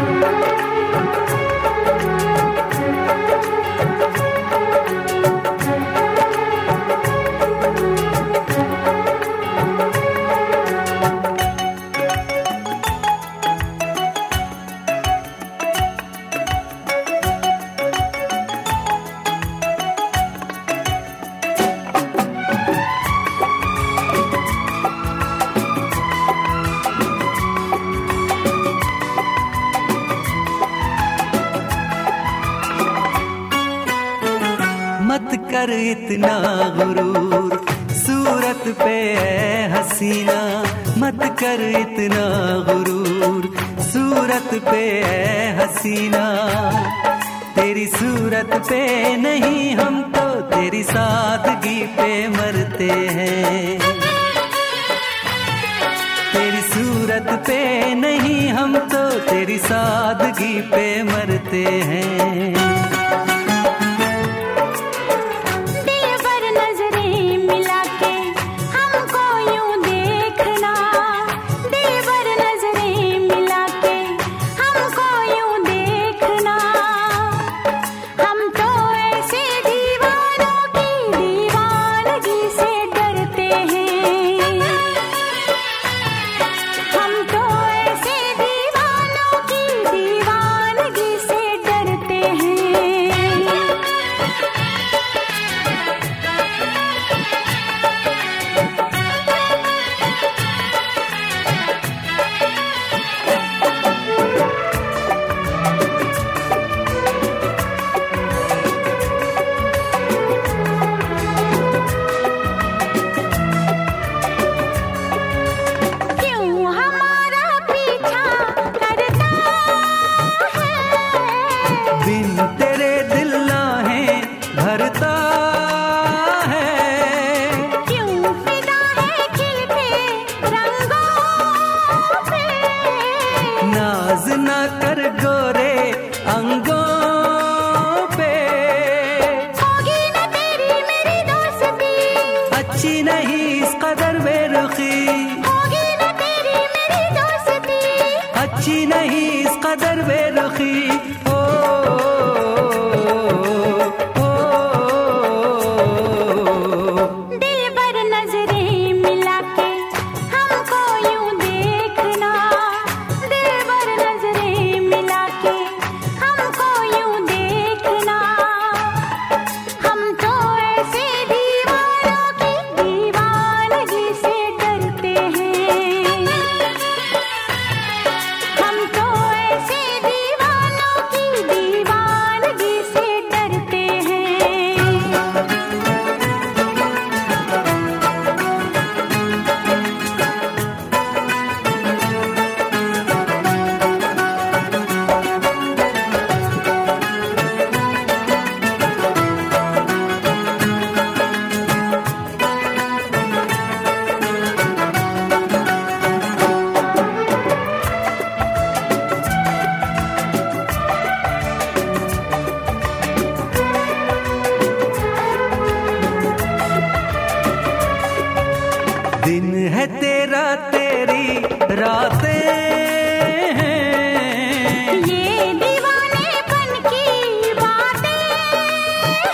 मत कर इतना गुरूर। सूरत पे है हसीना, मत कर इतना गुरूर। सूरत पे है हसीना। तेरी सूरत पे नहीं हम तो तेरी सादगी पे मरते हैं। तेरी सूरत पे नहीं हम तो तेरी सादगी पे मरते हैं। अच्छी नहीं इस कदर बेरुखी। होगी न तेरी मेरी दोस्ती। अच्छी नहीं इस कदर बेरुखी। दिन है तेरा तेरी रातें हैं ये दीवानेपन की बातें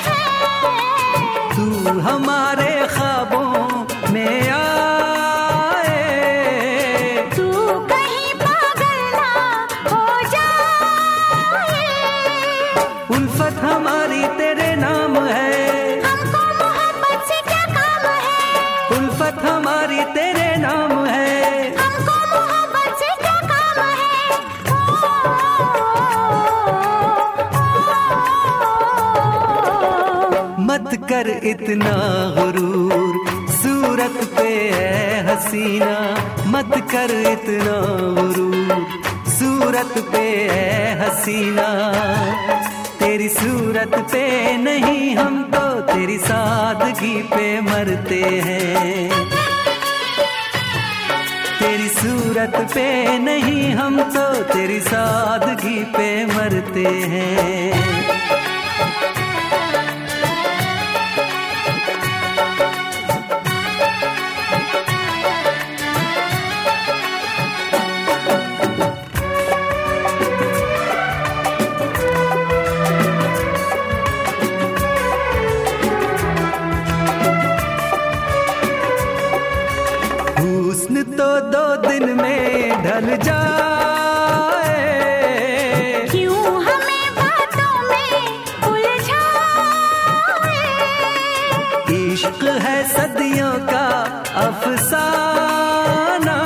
हैं। तू हमारे मत कर इतना गुरूर। सूरत पे है हसीना, मत कर इतना गुरूर। सूरत पे है हसीना। तेरी सूरत पे नहीं हम तो तेरी सादगी पे मरते हैं। तेरी सूरत पे नहीं हम तो तेरी सादगी पे मरते हैं। तो दो दिन में ढल जाए। क्यों हमें बातों में उलझाए? इश्क है सदियों का अफसाना।